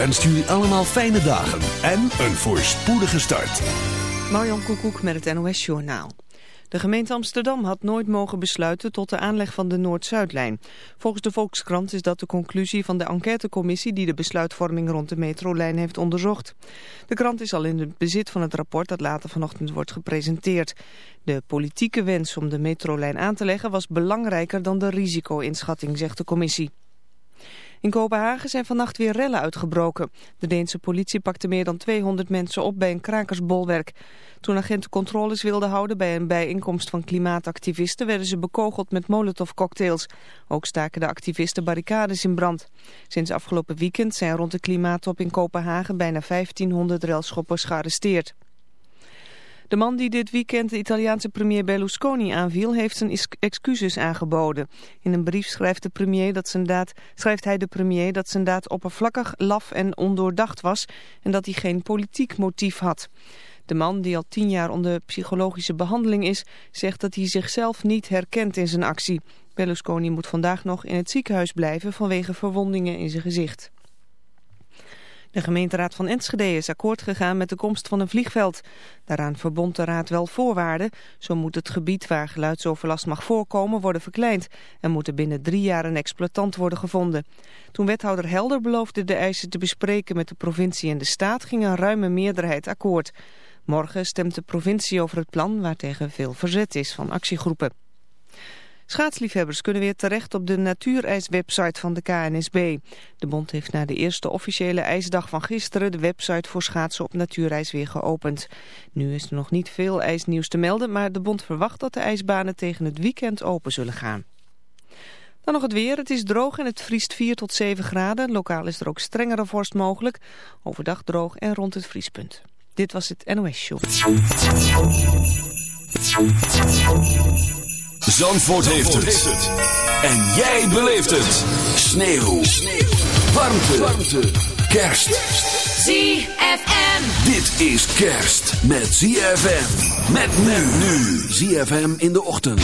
Wenst jullie allemaal fijne dagen en een voorspoedige start. Marjan Koekoek met het NOS Journaal. De gemeente Amsterdam had nooit mogen besluiten tot de aanleg van de Noord-Zuidlijn. Volgens de Volkskrant is dat de conclusie van de enquêtecommissie die de besluitvorming rond de metrolijn heeft onderzocht. De krant is al in het bezit van het rapport dat later vanochtend wordt gepresenteerd. De politieke wens om de metrolijn aan te leggen was belangrijker dan de risico-inschatting, zegt de commissie. In Kopenhagen zijn vannacht weer rellen uitgebroken. De Deense politie pakte meer dan 200 mensen op bij een krakersbolwerk. Toen agenten controles wilden houden bij een bijeenkomst van klimaatactivisten... werden ze bekogeld met molotovcocktails. Ook staken de activisten barricades in brand. Sinds afgelopen weekend zijn rond de klimaattop in Kopenhagen... bijna 1500 relschoppers gearresteerd. De man die dit weekend de Italiaanse premier Berlusconi aanviel... heeft zijn excuses aangeboden. In een brief schrijft, de premier dat zijn daad, schrijft hij de premier dat zijn daad oppervlakkig, laf en ondoordacht was... en dat hij geen politiek motief had. De man, die al tien jaar onder psychologische behandeling is... zegt dat hij zichzelf niet herkent in zijn actie. Berlusconi moet vandaag nog in het ziekenhuis blijven... vanwege verwondingen in zijn gezicht. De gemeenteraad van Enschede is akkoord gegaan met de komst van een vliegveld. Daaraan verbond de raad wel voorwaarden. Zo moet het gebied waar geluidsoverlast mag voorkomen worden verkleind. En moet er binnen drie jaar een exploitant worden gevonden. Toen wethouder Helder beloofde de eisen te bespreken met de provincie en de staat... ging een ruime meerderheid akkoord. Morgen stemt de provincie over het plan waartegen veel verzet is van actiegroepen. Schaatsliefhebbers kunnen weer terecht op de natuurijswebsite van de KNSB. De bond heeft na de eerste officiële ijsdag van gisteren de website voor schaatsen op natuurijs weer geopend. Nu is er nog niet veel ijsnieuws te melden, maar de bond verwacht dat de ijsbanen tegen het weekend open zullen gaan. Dan nog het weer. Het is droog en het vriest 4 tot 7 graden. Lokaal is er ook strengere vorst mogelijk. Overdag droog en rond het vriespunt. Dit was het NOS Show. Zandvoort, heeft, het. En jij beleeft het. Sneeuw. Warmte. Warmte. Kerst. ZFM. Dit is kerst met ZFM. Met men nu. ZFM in de ochtend.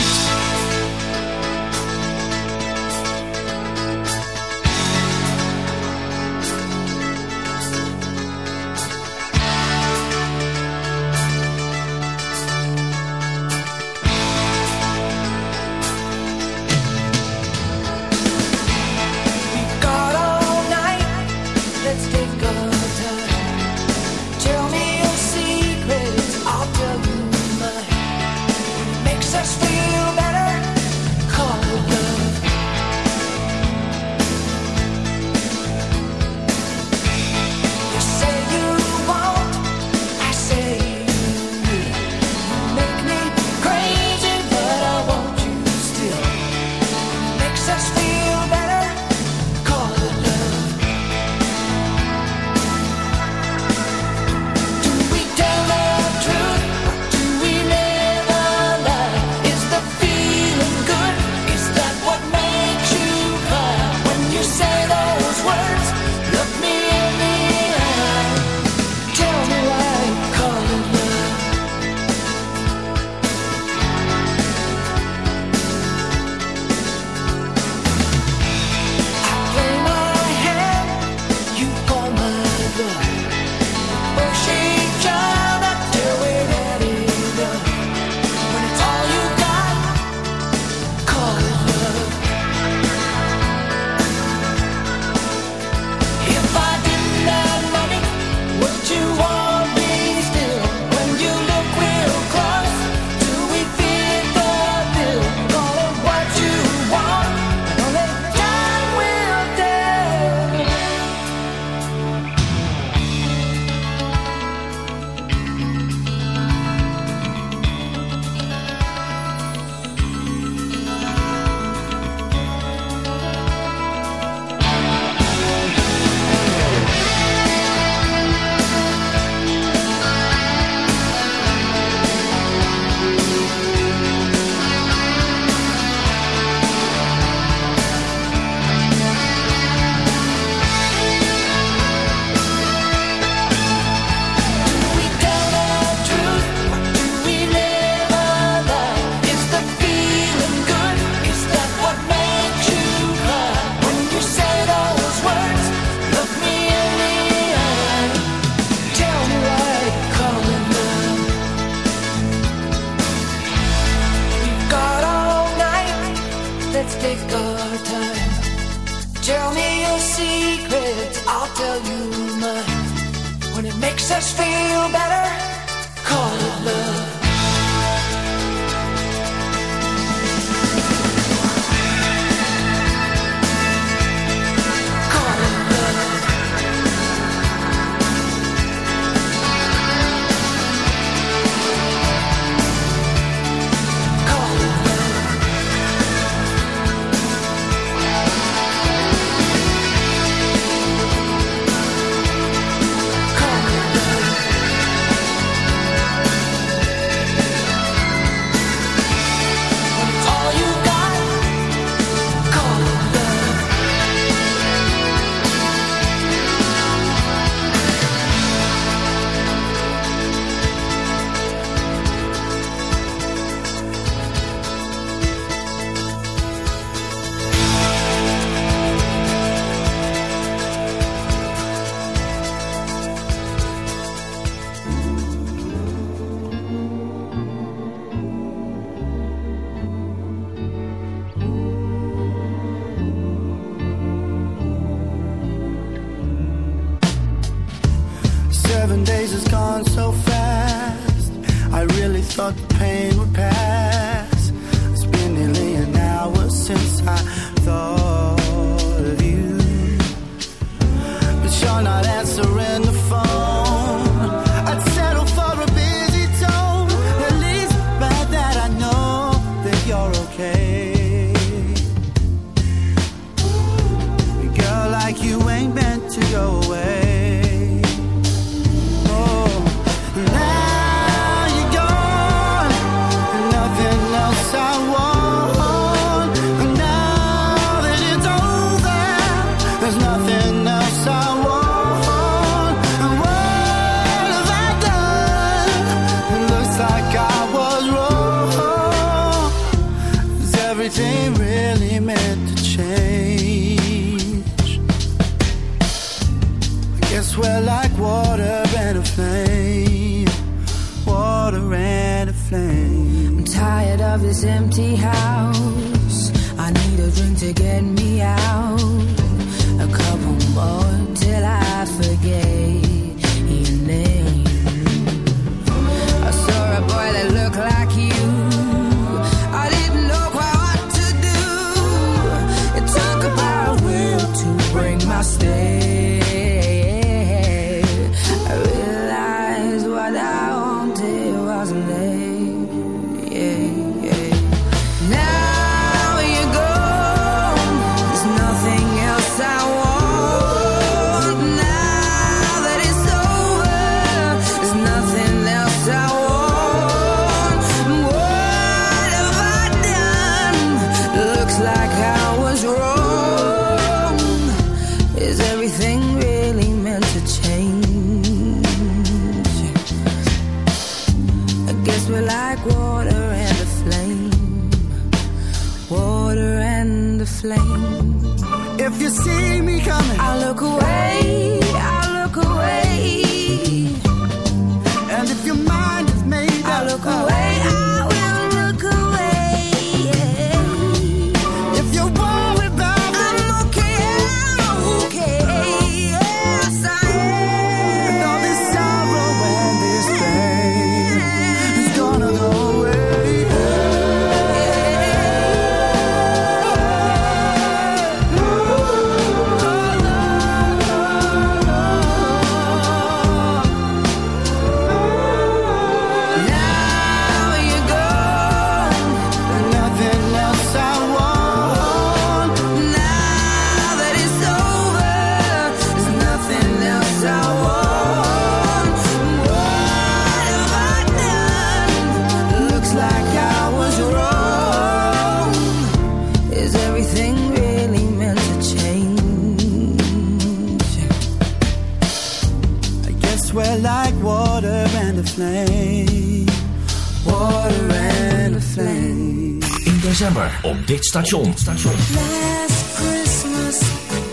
In december op dit station. station. Last Christmas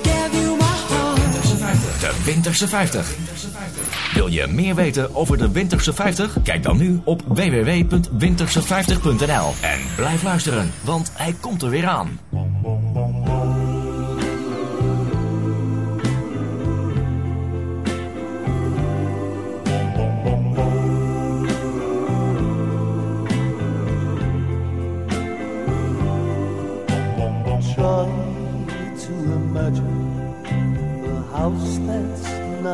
gave you my heart. De Winterse 50. Wil je meer weten over de Winterse 50? Kijk dan nu op www.winterse50.nl. En blijf luisteren, want hij komt er weer aan.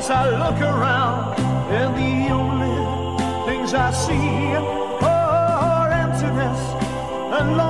as I look around, and the only things I see are emptiness and loneliness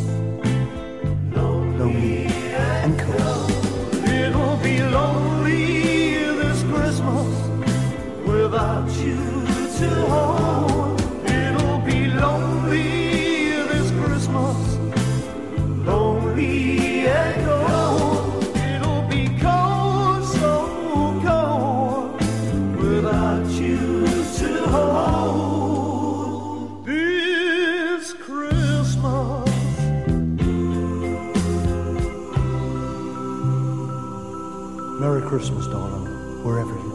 Merry Christmas, darling, wherever you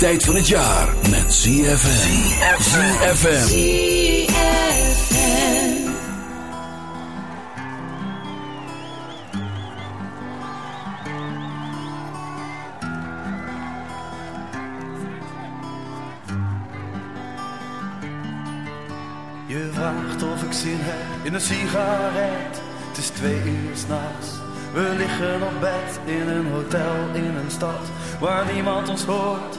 tijd van het jaar met ZFM. ZFM. Je vraagt of ik zin heb in een sigaret. Het is twee uur s'nachts. We liggen op bed in een hotel in een stad waar niemand ons hoort,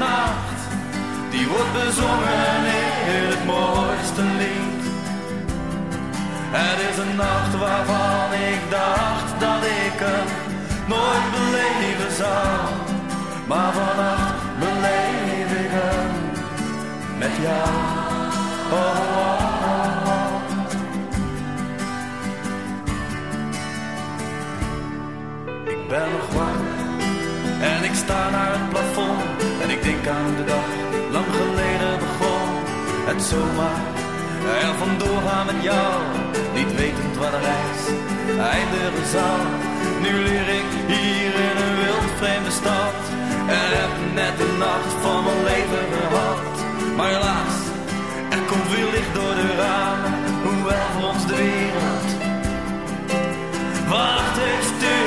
nacht die wordt bezongen in het mooiste lied. Het is een nacht waarvan ik dacht dat ik hem nooit beleven zou. Maar vannacht jou, niet wetend waar de reis eindigen zal. Nu leer ik hier in een wild vreemde stad en heb net de nacht van mijn leven gehad. Maar helaas, er komt weer licht door de ramen, hoewel ons de wereld wacht heeft.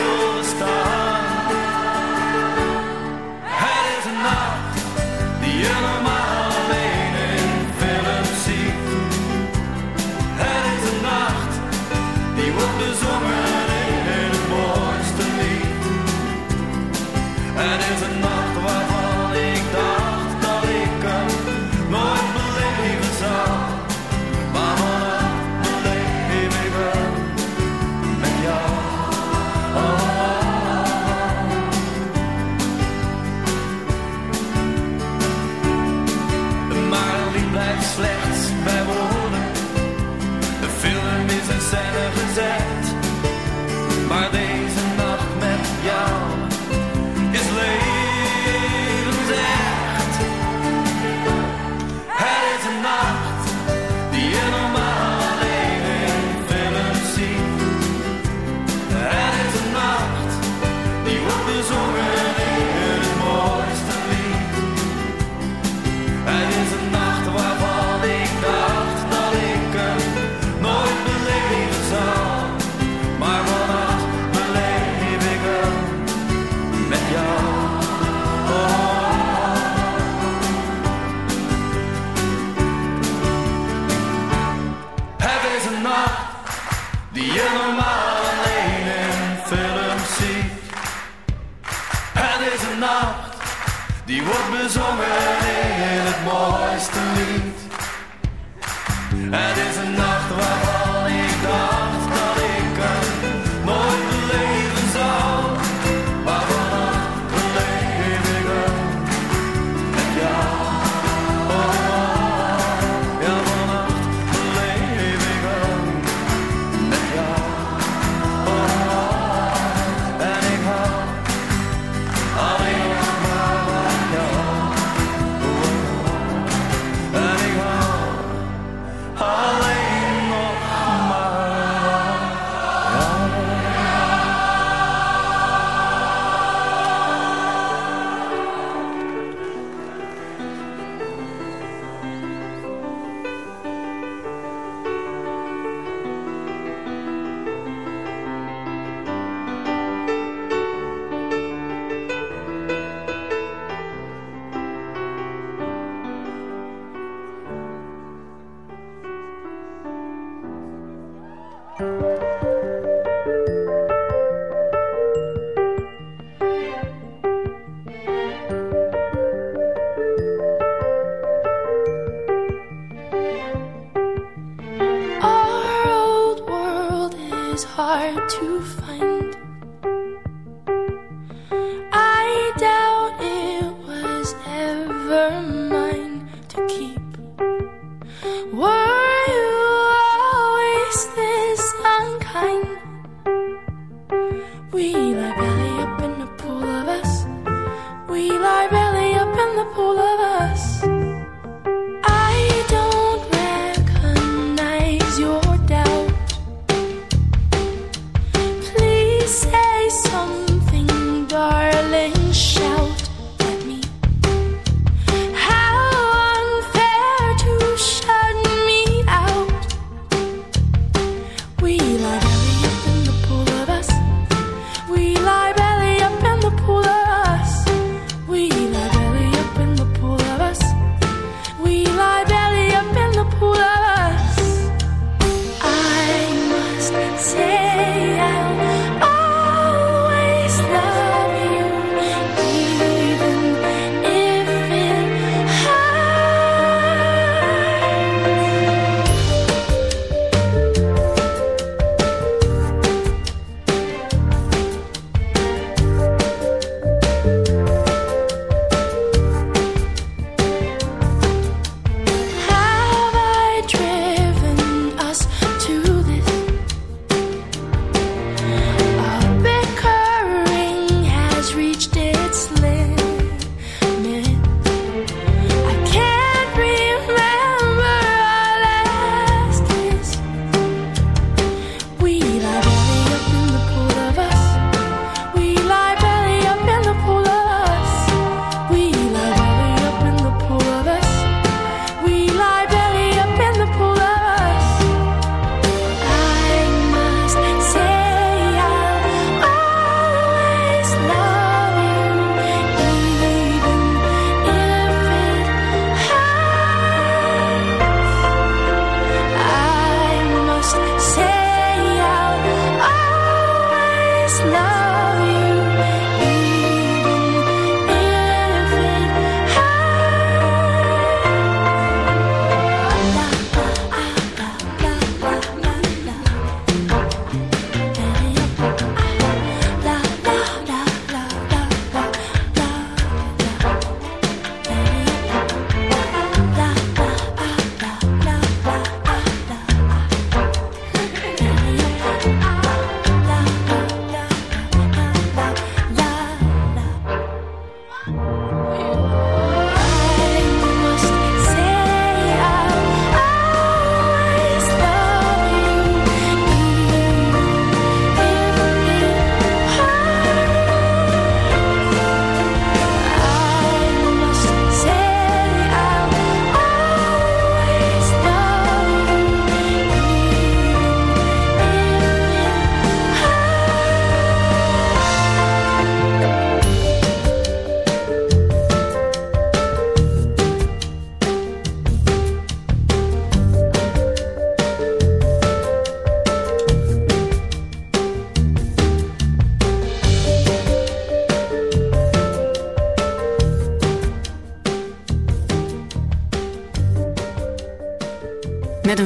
never mine to keep.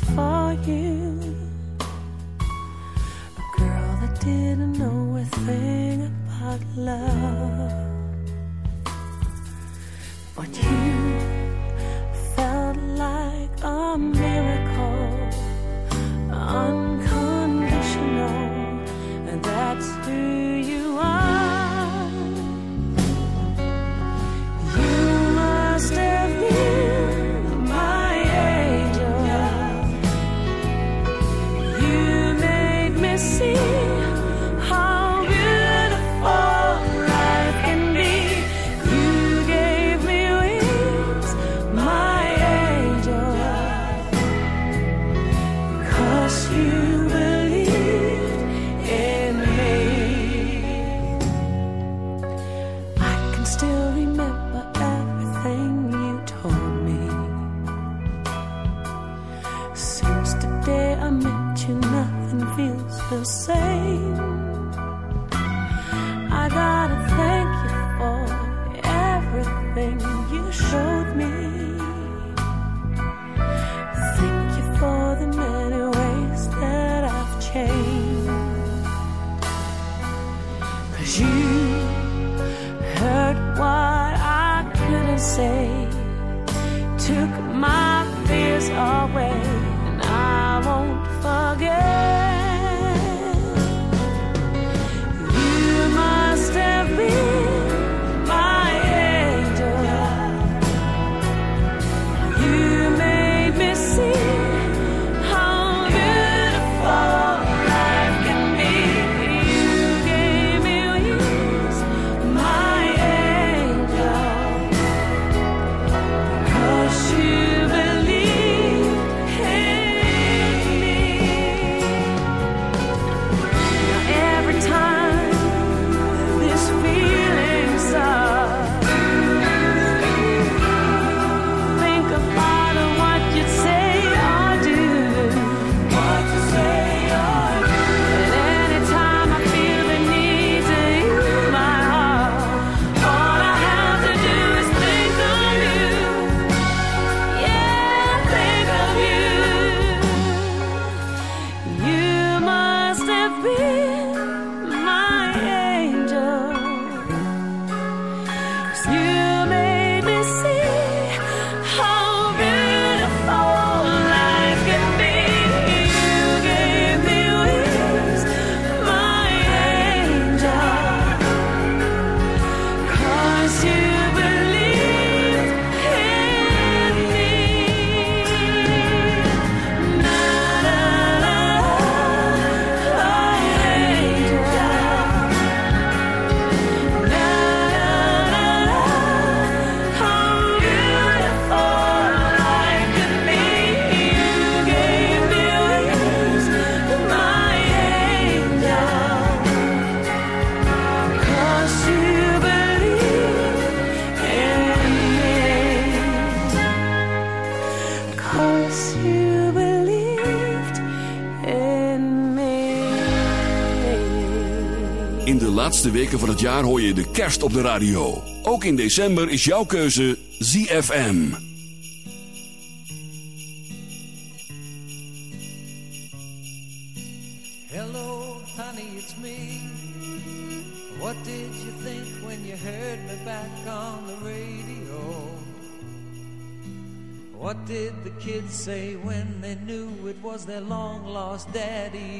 Before you, a girl that didn't know a thing about love, but you felt like a miracle, unconditional, and that's who you are. Feels the weken van het jaar hoor je de kerst op de radio. Ook in december is jouw keuze ZFM. Hello, honey, it's me. What did you think when you heard me back on the radio? What did the kids say when they knew it was their long lost daddy?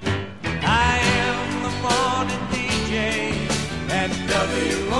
N.W.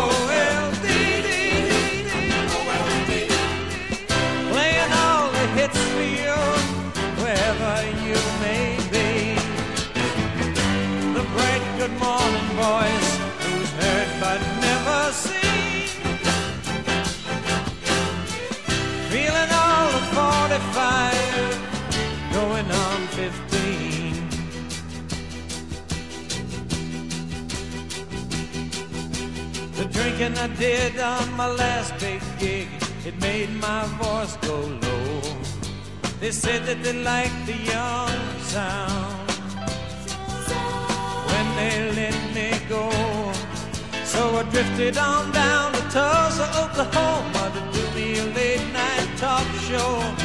They said that they liked the young sound when they let me go. So I drifted on down to Tulsa, Oklahoma to do me a late night talk show.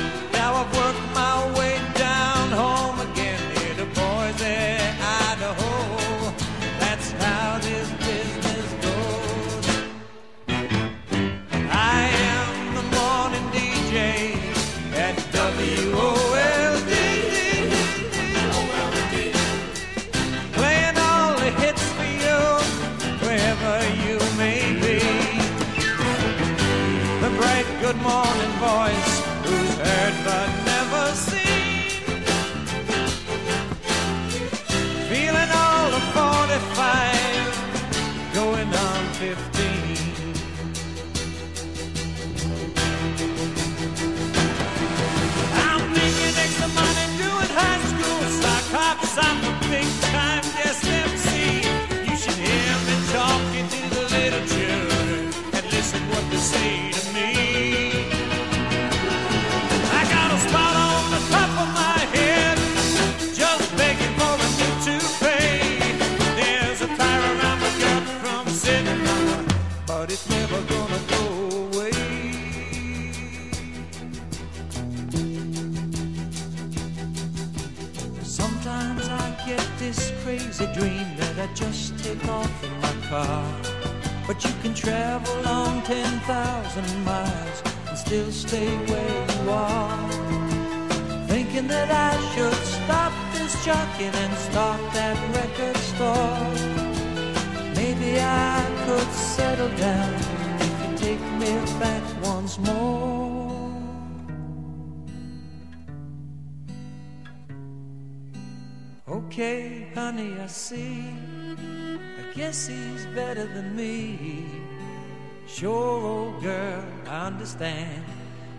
Stay where you are. Thinking that I should stop this jockeying and start that record store. Maybe I could settle down if you take me back once more. Okay, honey, I see. I guess he's better than me. Sure, old girl, I understand.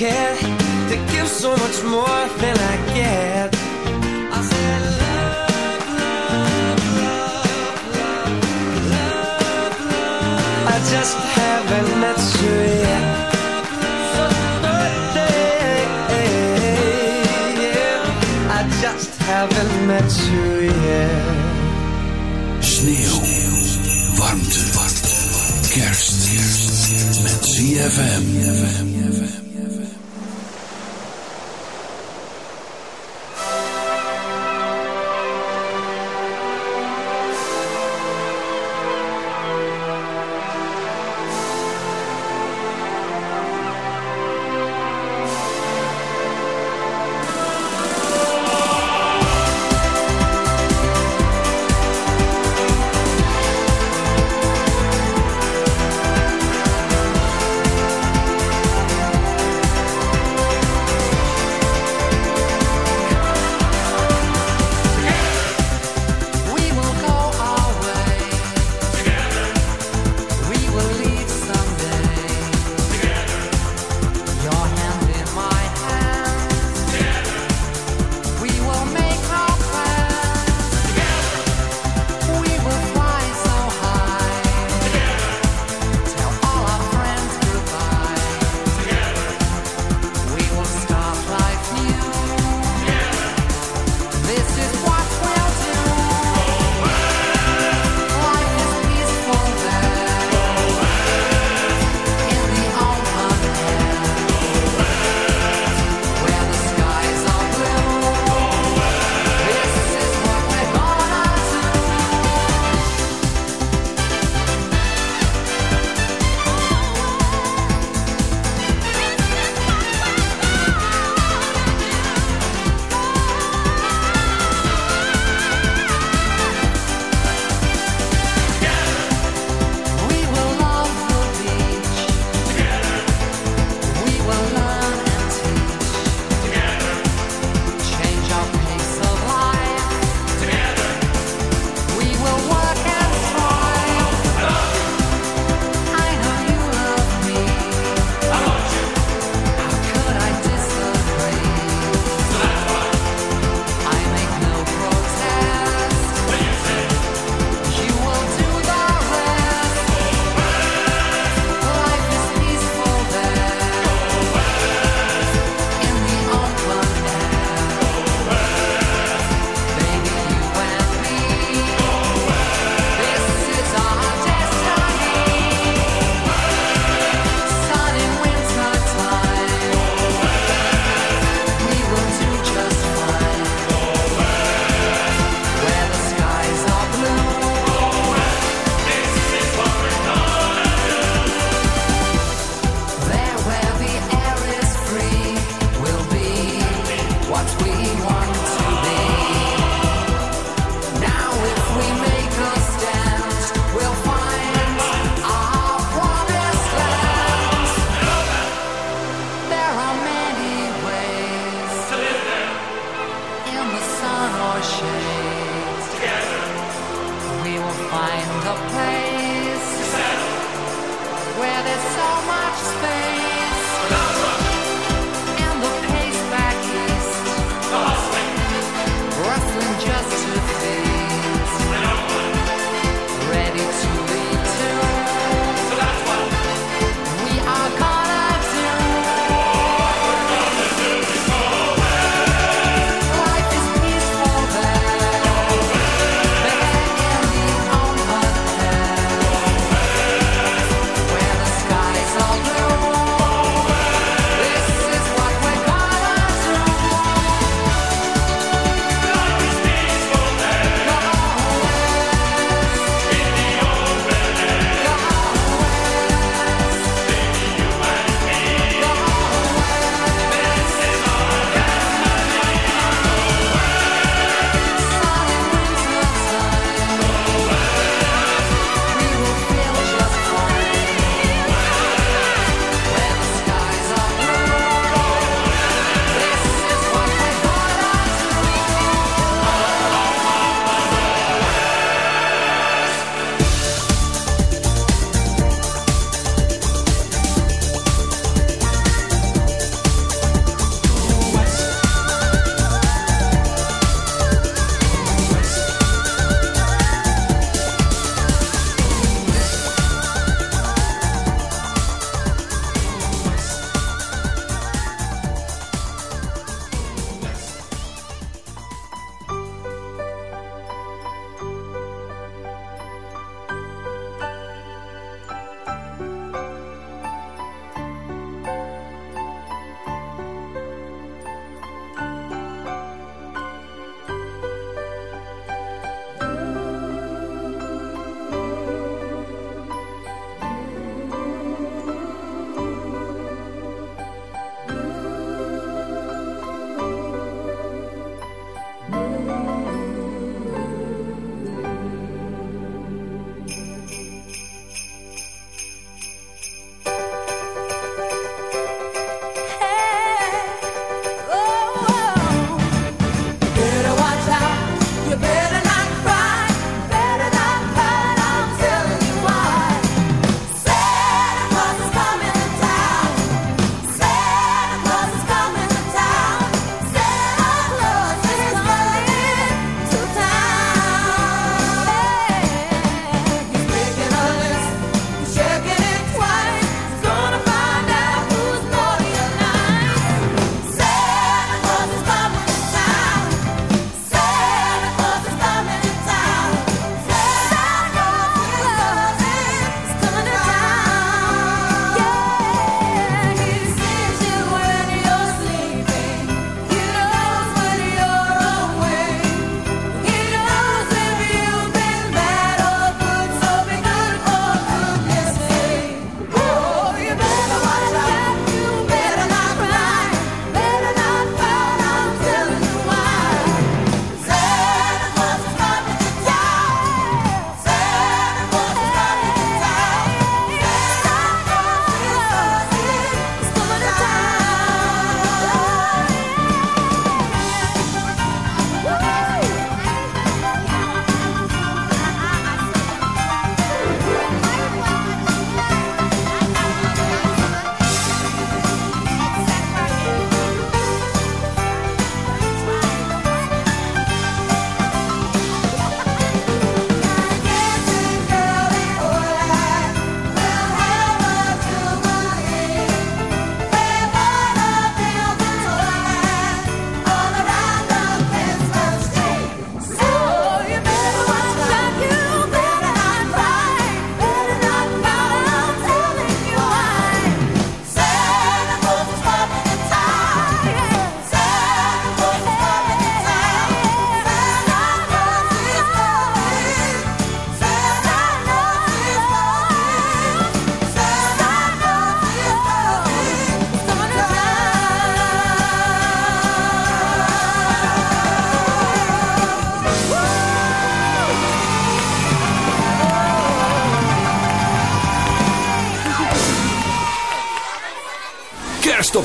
can to give so much more than I get. I said love, love, love, love, love. I just haven't met you yet. So yeah. I just haven't met you yet. Sneeuw, warmte, kerst. Met ZFM.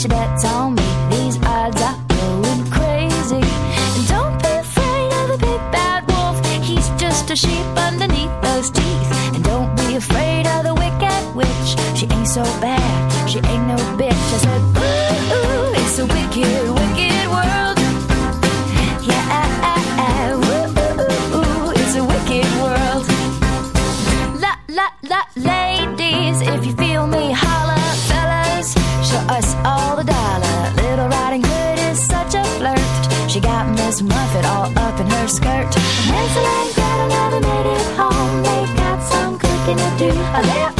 should get tired. nothing to do. I live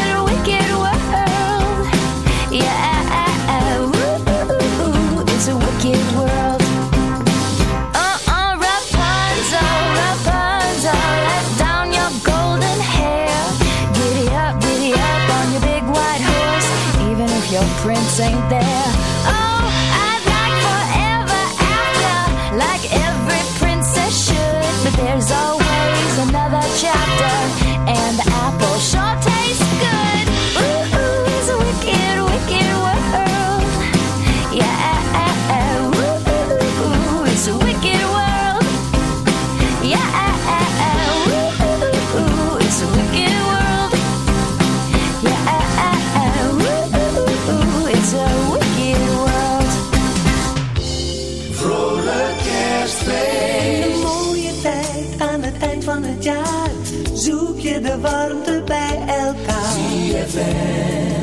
De warmte bij elkaar.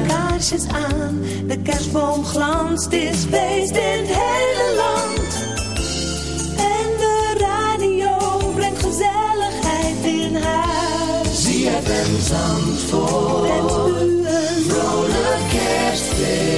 Kaarsjes aan, de kerstboom glanst. Is feest in het hele land. En de radio brengt gezelligheid in huis. ZFM Zandvoort. Wens u een Vrolijk kerstfeest.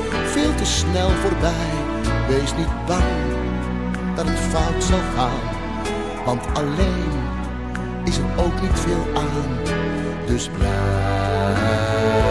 veel te snel voorbij. Wees niet bang dat het fout zal gaan, want alleen is er ook niet veel aan. Dus blijf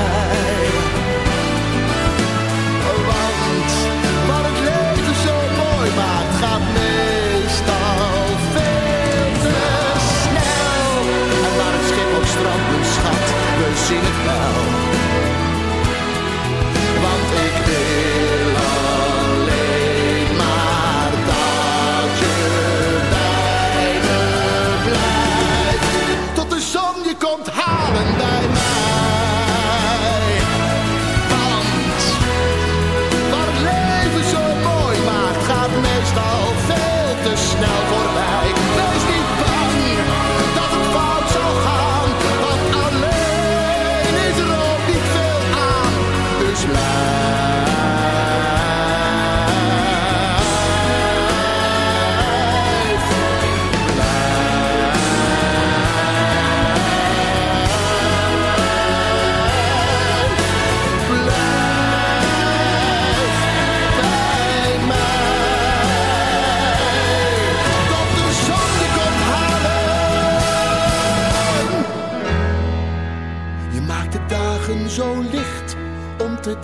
sing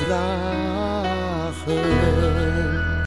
thy